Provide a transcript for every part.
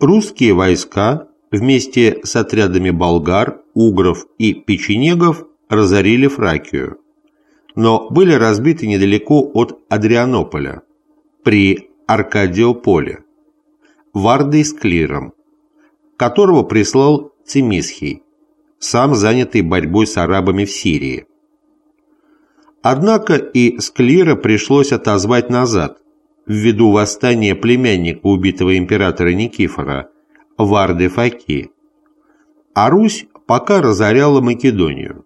русские войска вместе с отрядами болгар, угров и печенегов разорили Фракию, но были разбиты недалеко от Адрианополя, при Аркадиополе, Вардой с Клиром, которого прислал Цимисхий, сам занятый борьбой с арабами в Сирии. Однако и Склира пришлось отозвать назад, ввиду восстания племянника убитого императора Никифора, Варды Факи. А Русь пока разоряла Македонию.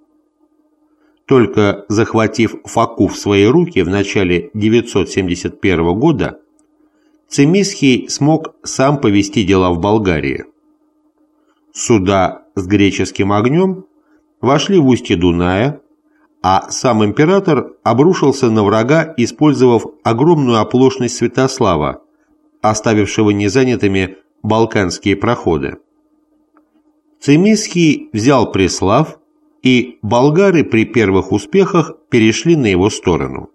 Только захватив Факу в свои руки в начале 971 года, Цимисхий смог сам повести дела в Болгарии. Суда с греческим огнем вошли в устье Дуная, а сам император обрушился на врага, использовав огромную оплошность Святослава, оставившего незанятыми балканские проходы. Цимисхий взял Преслав, и болгары при первых успехах перешли на его сторону.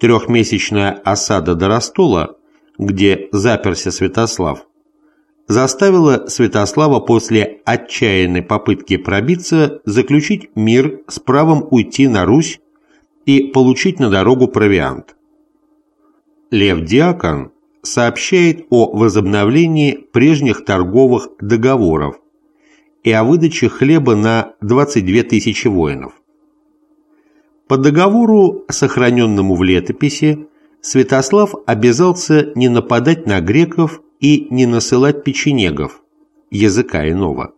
Трехмесячная осада до Ростола, где заперся Святослав, заставила Святослава после отчаянной попытки пробиться заключить мир с правом уйти на Русь и получить на дорогу провиант. Лев Диакон сообщает о возобновлении прежних торговых договоров и о выдаче хлеба на 22 тысячи воинов. По договору, сохраненному в летописи, Святослав обязался не нападать на греков и не насылать печенегов, языка иного,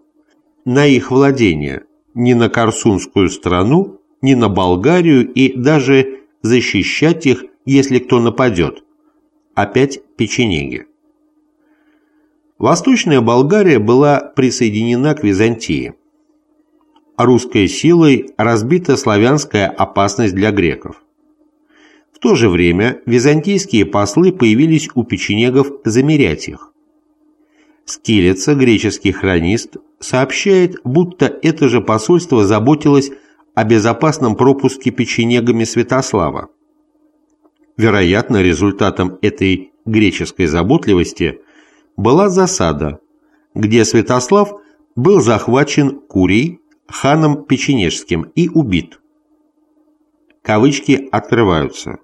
на их владение, ни на Корсунскую страну, ни на Болгарию и даже защищать их, если кто нападет. Опять печенеги. Восточная Болгария была присоединена к Византии. Русской силой разбита славянская опасность для греков то же время византийские послы появились у печенегов замерять их. Скилица, греческий хронист, сообщает, будто это же посольство заботилось о безопасном пропуске печенегами Святослава. Вероятно, результатом этой греческой заботливости была засада, где Святослав был захвачен Курий, ханом печенежским, и убит. Кавычки открываются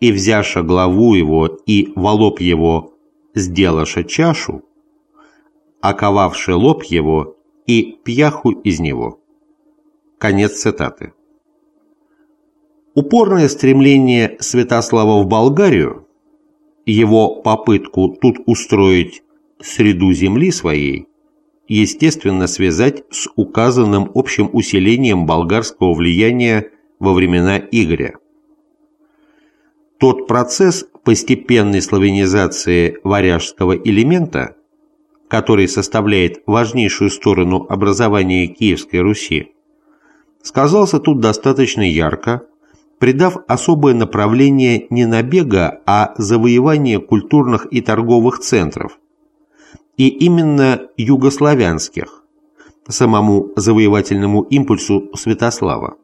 и, взяша главу его и волоб его, сделаша чашу, оковавши лоб его и пьяху из него». Конец цитаты. Упорное стремление Святослава в Болгарию, его попытку тут устроить среду земли своей, естественно связать с указанным общим усилением болгарского влияния во времена Игоря. Тот процесс постепенной славянизации варяжского элемента, который составляет важнейшую сторону образования Киевской Руси, сказался тут достаточно ярко, придав особое направление не набега, а завоевания культурных и торговых центров, и именно югославянских, самому завоевательному импульсу Святослава.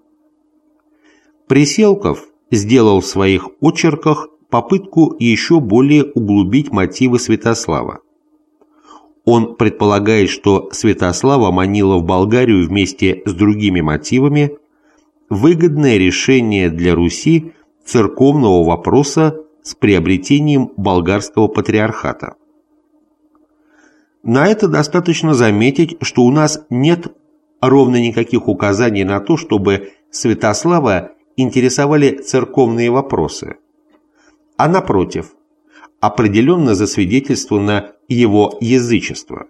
Приселков – сделал в своих очерках попытку еще более углубить мотивы Святослава. Он предполагает, что Святослава манила в Болгарию вместе с другими мотивами выгодное решение для Руси церковного вопроса с приобретением болгарского патриархата. На это достаточно заметить, что у нас нет ровно никаких указаний на то, чтобы Святослава интересовали церковные вопросы, а напротив, определенно засвидетельствовано его язычество.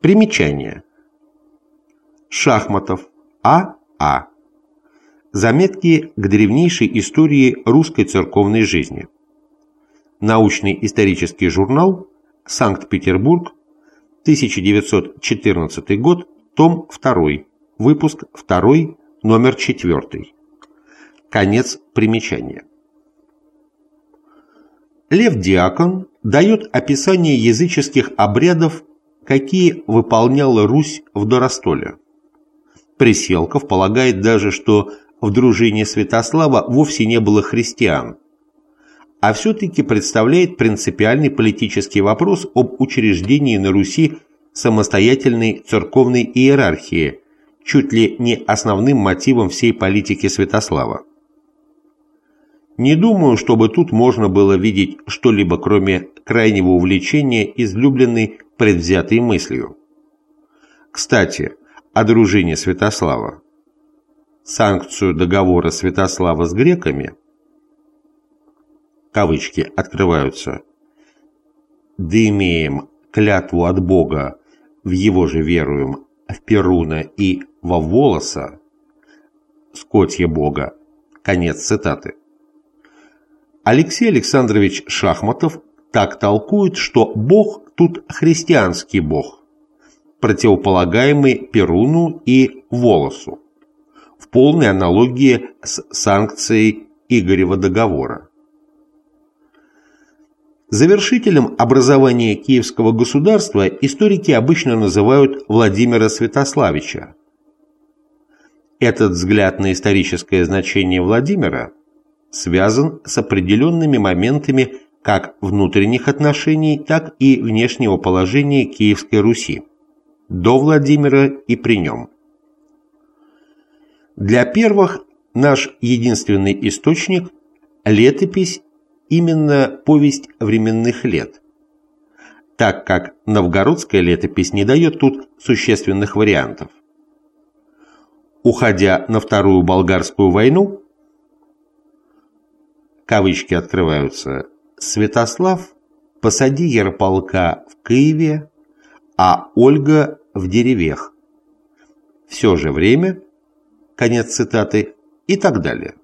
Примечание. Шахматов А. А. Заметки к древнейшей истории русской церковной жизни. Научный исторический журнал Санкт-Петербург, 1914 год, том 2, выпуск 2, номер 4. Конец примечания. Лев Диакон дает описание языческих обрядов, какие выполняла Русь в Доростоле. Приселков полагает даже, что в дружине Святослава вовсе не было христиан, а все-таки представляет принципиальный политический вопрос об учреждении на Руси самостоятельной церковной иерархии, чуть ли не основным мотивом всей политики Святослава. Не думаю, чтобы тут можно было видеть что-либо, кроме крайнего увлечения излюбленной предвзятой мыслью. Кстати, о дружине Святослава. Санкцию договора Святослава с греками, кавычки открываются, да имеем клятву от Бога, в его же веруем, в Перуна и во Волоса, скотье Бога, конец цитаты. Алексей Александрович Шахматов так толкует, что Бог тут христианский Бог, противополагаемый Перуну и Волосу, в полной аналогии с санкцией Игорева договора. Завершителем образования Киевского государства историки обычно называют Владимира Святославича. Этот взгляд на историческое значение Владимира связан с определенными моментами как внутренних отношений, так и внешнего положения Киевской Руси до Владимира и при нем. Для первых наш единственный источник – летопись, именно повесть временных лет, так как новгородская летопись не дает тут существенных вариантов. Уходя на Вторую Болгарскую войну, кавычки открываются, Святослав посади Ярополка в Киеве, а Ольга в деревьях. Все же время, конец цитаты, и так далее.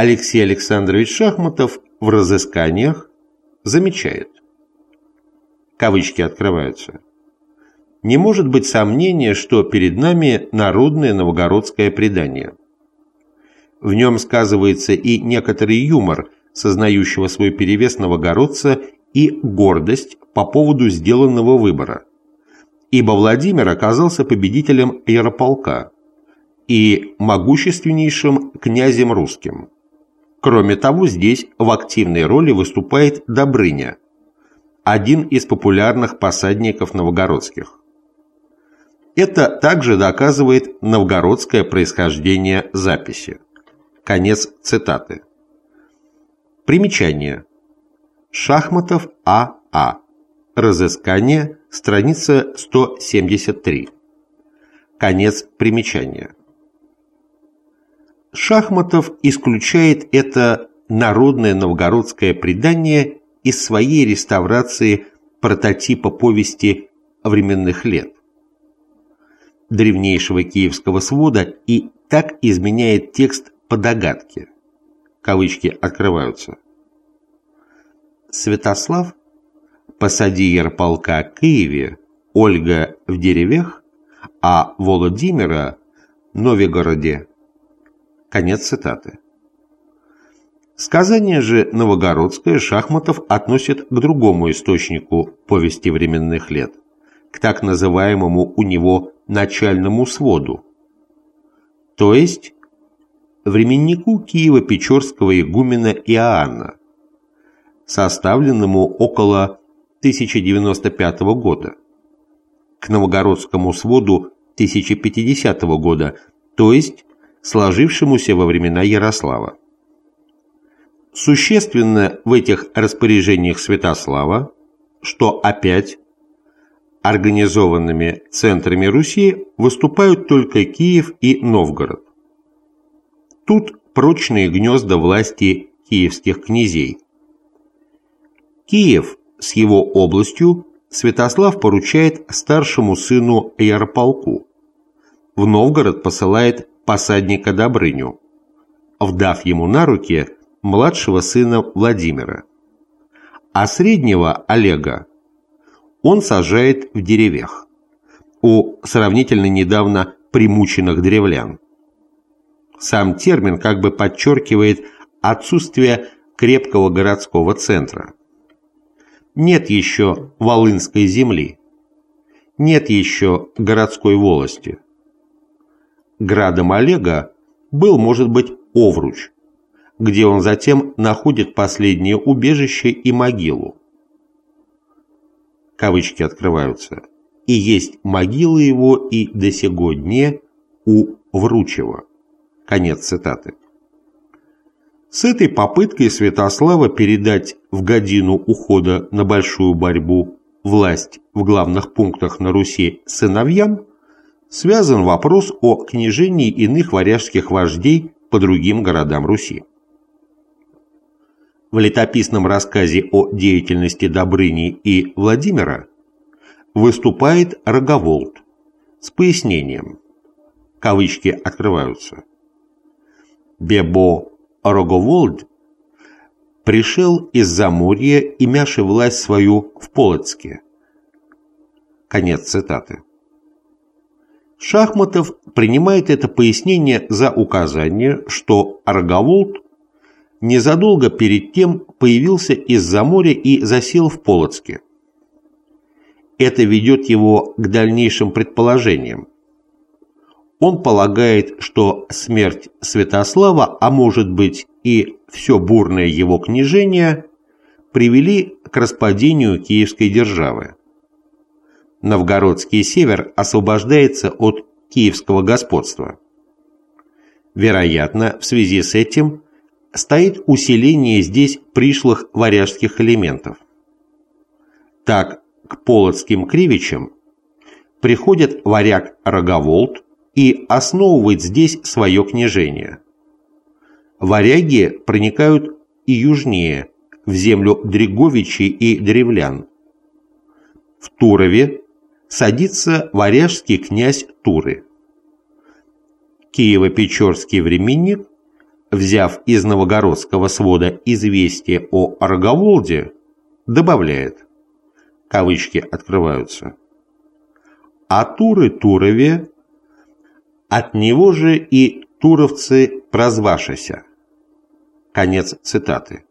Алексей Александрович Шахматов в разысканиях замечает, кавычки открываются, не может быть сомнения, что перед нами народное новгородское предание. В нем сказывается и некоторый юмор сознающего свой перевес новогородца и гордость по поводу сделанного выбора, ибо Владимир оказался победителем Ярополка и могущественнейшим князем русским. Кроме того, здесь в активной роли выступает Добрыня, один из популярных посадников новгородских. Это также доказывает новгородское происхождение записи. Конец цитаты. Примечание. Шахматов А.А. А. Разыскание, страница 173. Конец примечания. Шахматов исключает это народное новгородское предание из своей реставрации прототипа повести временных лет древнейшего киевского свода и так изменяет текст по догадке. Кавычки открываются. Святослав, посади Ярполка Киеве, Ольга в деревях, а Володимира Новигороде. Конец цитаты. Сказание же новогородское Шахматов относит к другому источнику повести временных лет, к так называемому у него начальному своду, то есть временнику Киева-Печорского игумена Иоанна, составленному около 1095 года, к новогородскому своду 1050 года, то есть сложившемуся во времена Ярослава. Существенно в этих распоряжениях Святослава, что опять организованными центрами Руси выступают только Киев и Новгород. Тут прочные гнезда власти киевских князей. Киев с его областью Святослав поручает старшему сыну Ярополку. В Новгород посылает посадника Добрыню, вдав ему на руки младшего сына Владимира. А среднего Олега он сажает в деревьях у сравнительно недавно примученных древлян. Сам термин как бы подчеркивает отсутствие крепкого городского центра. Нет еще Волынской земли. Нет еще городской волости. Градом Олега был, может быть, Овруч, где он затем находит последнее убежище и могилу. Кавычки открываются. И есть могилы его и до сего дне у Вручева. Конец цитаты. С этой попыткой Святослава передать в годину ухода на большую борьбу власть в главных пунктах на Руси сыновьям связан вопрос о княжении иных варяжских вождей по другим городам Руси. В летописном рассказе о деятельности Добрыни и Владимира выступает Роговолт с пояснением. Кавычки открываются. Бебо Роговолд пришел из Заморья, имяши власть свою в Полоцке. Конец цитаты. Шахматов принимает это пояснение за указание, что Арговолт незадолго перед тем появился из-за моря и засел в Полоцке. Это ведет его к дальнейшим предположениям. Он полагает, что смерть Святослава, а может быть и все бурное его княжение, привели к распадению Киевской державы. Новгородский север освобождается от киевского господства. Вероятно, в связи с этим стоит усиление здесь пришлых варяжских элементов. Так, к полоцким кривичам приходит варяг Роговолт и основывает здесь свое княжение. Варяги проникают и южнее, в землю Дреговичей и древлян. В Турове садится варяжский князь Туры. Киево-Печорский временник, взяв из новогородского свода известие о Арговолде, добавляет, кавычки открываются, «А Туры Турове, от него же и туровцы прозвашися». Конец цитаты.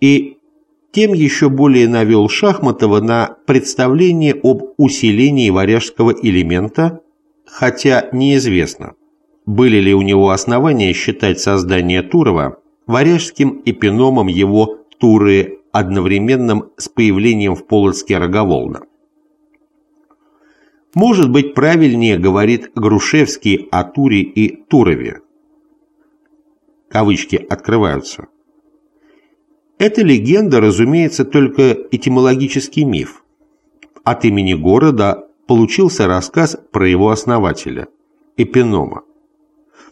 И тем еще более навел Шахматова на представление об усилении варяжского элемента, хотя неизвестно, были ли у него основания считать создание Турова варяжским эпиномом его Туры одновременным с появлением в Полоцке Роговолна. Может быть, правильнее говорит Грушевский о Туре и Турове. Кавычки открываются. Эта легенда, разумеется, только этимологический миф. От имени города получился рассказ про его основателя, Эпинома.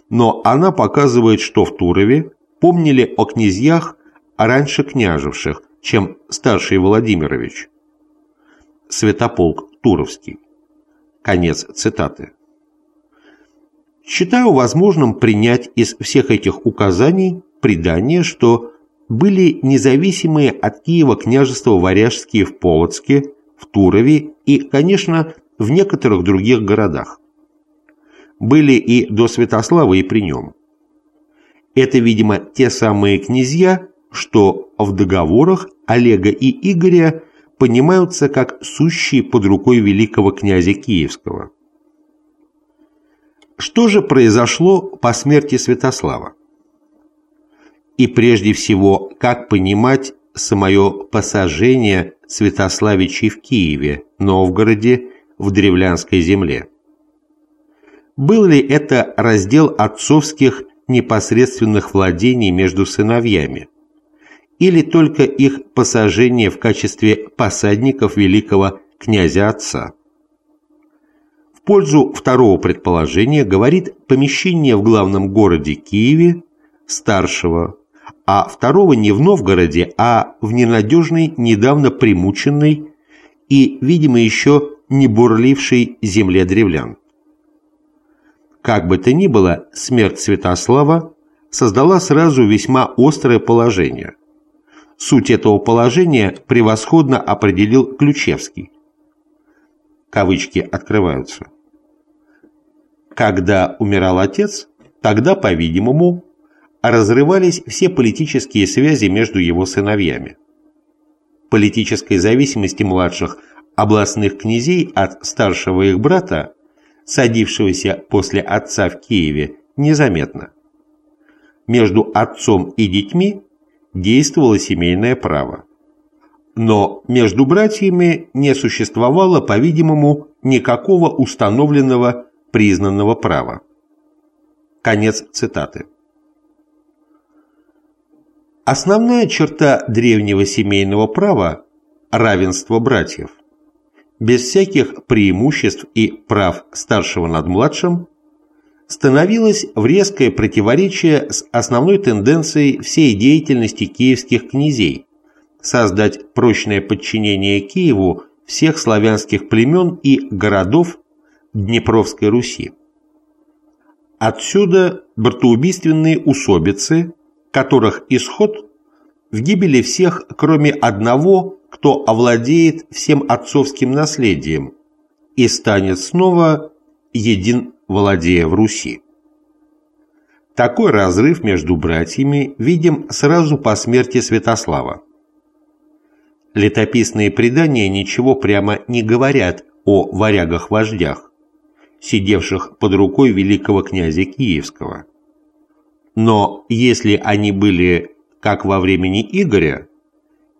Но она показывает, что в Турове помнили о князьях, раньше княжевших, чем старший Владимирович. Святополк Туровский. Конец цитаты. Считаю возможным принять из всех этих указаний предание, что были независимые от Киева княжества Варяжские в Полоцке, в Турове и, конечно, в некоторых других городах. Были и до Святослава, и при нем. Это, видимо, те самые князья, что в договорах Олега и Игоря понимаются как сущие под рукой великого князя Киевского. Что же произошло по смерти Святослава? И прежде всего, как понимать самое посажение Святославичей в Киеве, Новгороде, в древлянской земле. Был ли это раздел отцовских непосредственных владений между сыновьями? Или только их посажение в качестве посадников великого князя-отца? В пользу второго предположения говорит помещение в главном городе Киеве старшего а второго не в Новгороде, а в ненадежной, недавно примученной и, видимо, еще не бурлившей земле древлян. Как бы то ни было, смерть Святослава создала сразу весьма острое положение. Суть этого положения превосходно определил Ключевский. Кавычки открываются. Когда умирал отец, тогда, по-видимому, разрывались все политические связи между его сыновьями. Политической зависимости младших областных князей от старшего их брата, садившегося после отца в Киеве, незаметно. между отцом и детьми действовало семейное право. Но между братьями не существовало, по-видимому, никакого установленного признанного права. Конец цитаты. Основная черта древнего семейного права – равенство братьев. Без всяких преимуществ и прав старшего над младшим становилось в резкое противоречие с основной тенденцией всей деятельности киевских князей – создать прочное подчинение Киеву всех славянских племен и городов Днепровской Руси. Отсюда братоубийственные усобицы, которых исход в гибели всех, кроме одного, кто овладеет всем отцовским наследием и станет снова един владея в Руси. Такой разрыв между братьями видим сразу по смерти Святослава. Летописные предания ничего прямо не говорят о варягах-вождях, сидевших под рукой великого князя Киевского. Но если они были, как во времени Игоря,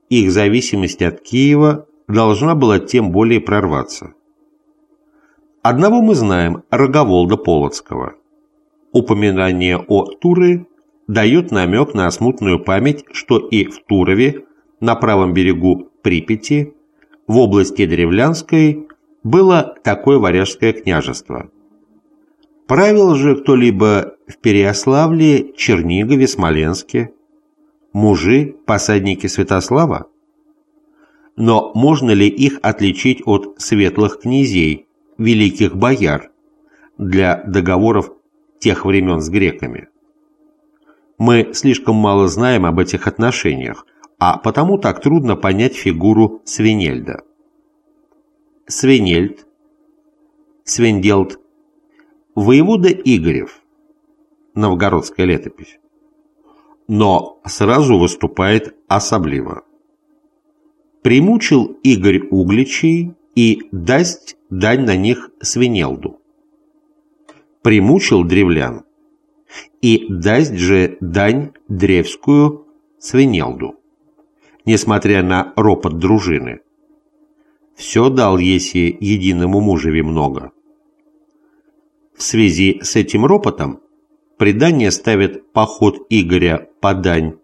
их зависимость от Киева должна была тем более прорваться. Одного мы знаем – Роговолда Полоцкого. Упоминание о Туре дает намек на смутную память, что и в Турове, на правом берегу Припяти, в области Древлянской, было такое варяжское княжество. Правил же кто-либо в Переяславле, Чернигове, Смоленске? Мужи, посадники Святослава? Но можно ли их отличить от светлых князей, великих бояр, для договоров тех времен с греками? Мы слишком мало знаем об этих отношениях, а потому так трудно понять фигуру Свинельда. Свинельд, Свенделд, воевода Игорев, новгородская летопись, но сразу выступает особливо. Примучил Игорь Угличей и дасть дань на них Свинелду. Примучил древлян и дасть же дань древскую Свинелду, несмотря на ропот дружины все дал Еси единому мужеве много. В связи с этим ропотом предание ставит поход Игоря по дань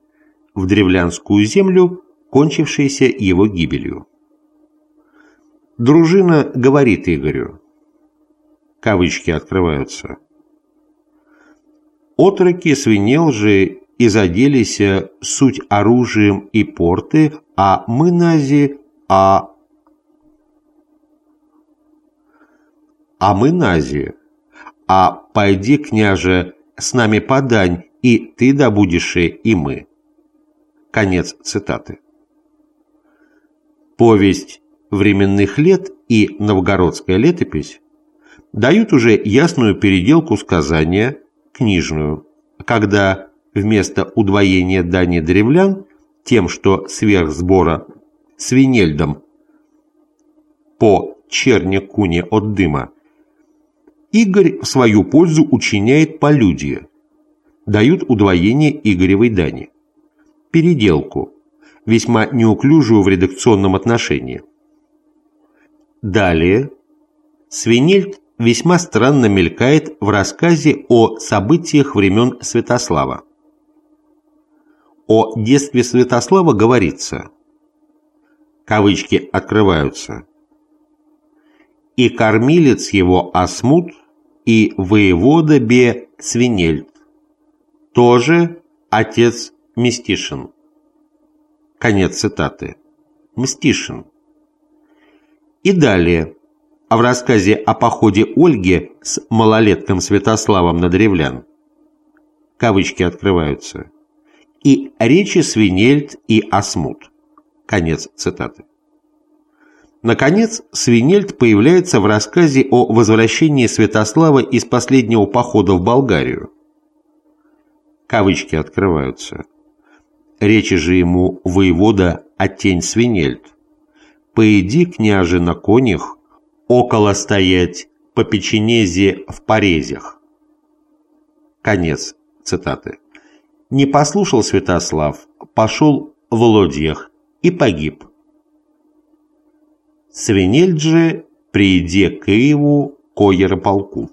в древлянскую землю, кончившийся его гибелью. Дружина говорит Игорю, кавычки открываются, «Отроки свинел же и заделись суть оружием и порты, а мы нази, а а мы на Азию. А пойди, княже, с нами подань, и ты добудешь, и мы». Конец цитаты. Повесть временных лет и новгородская летопись дают уже ясную переделку сказания, книжную, когда вместо удвоения дани древлян тем, что сверх сбора свинельдом по черне куне от дыма Игорь в свою пользу учиняет полюдие. Дают удвоение Игоревой дани. Переделку, весьма неуклюжую в редакционном отношении. Далее Свинельд весьма странно мелькает в рассказе о событиях времен Святослава. О детстве Святослава говорится, кавычки открываются, «И кормилец его Асмут – и воевода Бе Свинельд, тоже отец Мстишин. Конец цитаты. Мстишин. И далее, а в рассказе о походе Ольги с малолетком Святославом на древлян, кавычки открываются, и речи Свинельд и Асмут. Конец цитаты. Наконец, Свинельд появляется в рассказе о возвращении Святослава из последнего похода в Болгарию. Кавычки открываются. Речи же ему воевода Отень Свинельд. «Поеди, княже, на конях, около стоять, по печенезе в порезях». Конец цитаты. Не послушал Святослав, пошел в лодьях и погиб. Свинельд же, прииде к Киеву, к Ярополку.